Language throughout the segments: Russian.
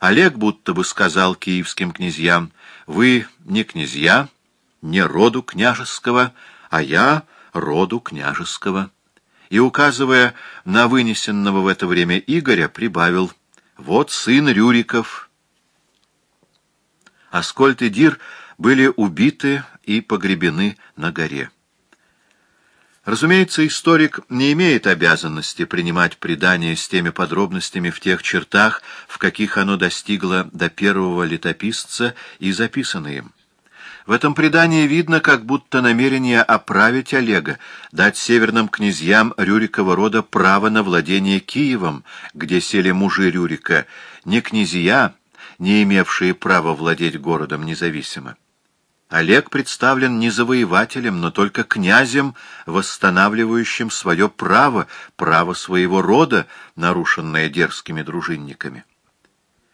Олег будто бы сказал киевским князьям, «Вы не князья, не роду княжеского, а я роду княжеского». И, указывая на вынесенного в это время Игоря, прибавил, «Вот сын Рюриков». Аскольд и Дир были убиты и погребены на горе. Разумеется, историк не имеет обязанности принимать предание с теми подробностями в тех чертах, в каких оно достигло до первого летописца и записано им. В этом предании видно, как будто намерение оправить Олега, дать северным князьям Рюрикова рода право на владение Киевом, где сели мужи Рюрика, не князья, не имевшие права владеть городом независимо. Олег представлен не завоевателем, но только князем, восстанавливающим свое право, право своего рода, нарушенное дерзкими дружинниками.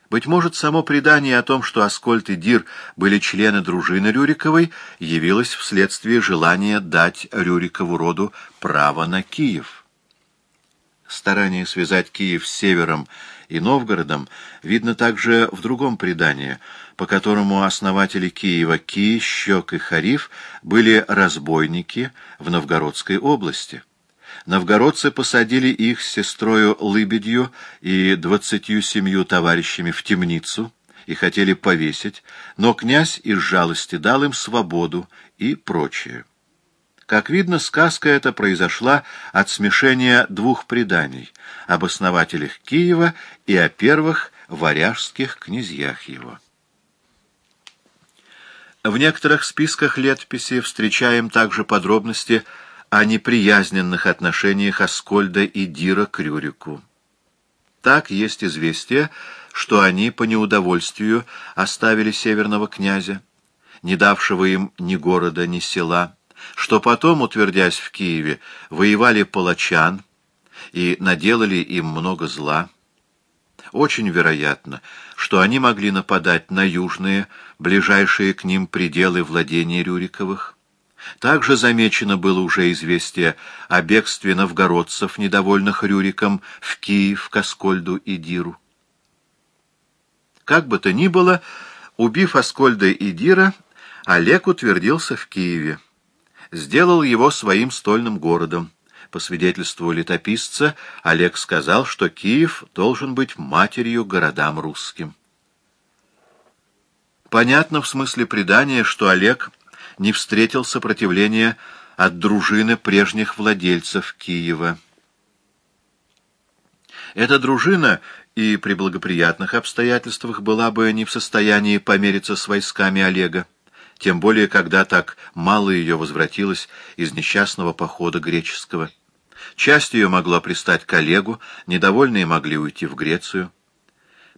Быть может, само предание о том, что Аскольд и Дир были члены дружины Рюриковой, явилось вследствие желания дать Рюрикову роду право на Киев. Старание связать Киев с севером и Новгородом видно также в другом предании, по которому основатели Киева Ки, Щек и Хариф были разбойники в Новгородской области. Новгородцы посадили их с сестрою Лыбедью и двадцатью семью товарищами в темницу и хотели повесить, но князь из жалости дал им свободу и прочее. Как видно, сказка эта произошла от смешения двух преданий — об основателях Киева и о первых варяжских князьях его. В некоторых списках летописи встречаем также подробности о неприязненных отношениях Аскольда и Дира к Рюрику. Так есть известие, что они по неудовольствию оставили северного князя, не давшего им ни города, ни села, что потом, утвердясь в Киеве, воевали палачан и наделали им много зла. Очень вероятно, что они могли нападать на южные, ближайшие к ним пределы владения Рюриковых. Также замечено было уже известие о бегстве новгородцев, недовольных Рюриком, в Киев, к Аскольду и Диру. Как бы то ни было, убив Аскольда и Дира, Олег утвердился в Киеве сделал его своим стольным городом. По свидетельству летописца, Олег сказал, что Киев должен быть матерью городам русским. Понятно в смысле предания, что Олег не встретил сопротивления от дружины прежних владельцев Киева. Эта дружина и при благоприятных обстоятельствах была бы не в состоянии помериться с войсками Олега тем более когда так мало ее возвратилось из несчастного похода греческого. Часть ее могла пристать к Олегу, недовольные могли уйти в Грецию.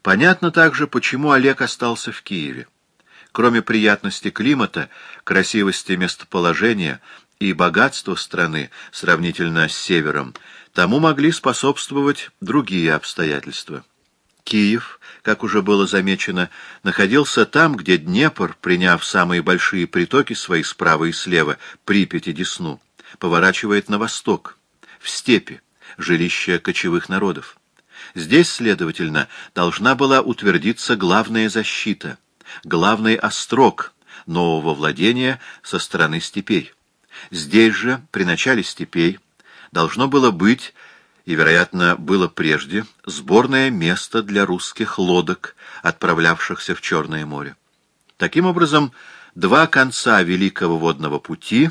Понятно также, почему Олег остался в Киеве. Кроме приятности климата, красивости местоположения и богатства страны сравнительно с севером, тому могли способствовать другие обстоятельства. Киев, как уже было замечено, находился там, где Днепр, приняв самые большие притоки свои справа и слева, Припять и Десну, поворачивает на восток, в степи, жилище кочевых народов. Здесь, следовательно, должна была утвердиться главная защита, главный острог нового владения со стороны степей. Здесь же, при начале степей, должно было быть и, вероятно, было прежде сборное место для русских лодок, отправлявшихся в Черное море. Таким образом, два конца Великого водного пути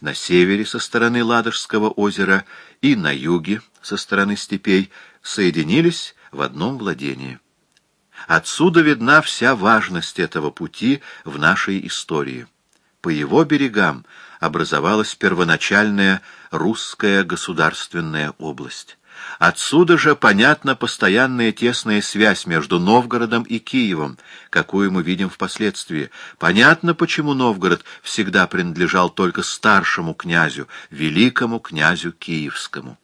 на севере со стороны Ладожского озера и на юге со стороны степей соединились в одном владении. Отсюда видна вся важность этого пути в нашей истории. По его берегам образовалась первоначальная русская государственная область. Отсюда же понятна постоянная тесная связь между Новгородом и Киевом, какую мы видим впоследствии. Понятно, почему Новгород всегда принадлежал только старшему князю, великому князю Киевскому.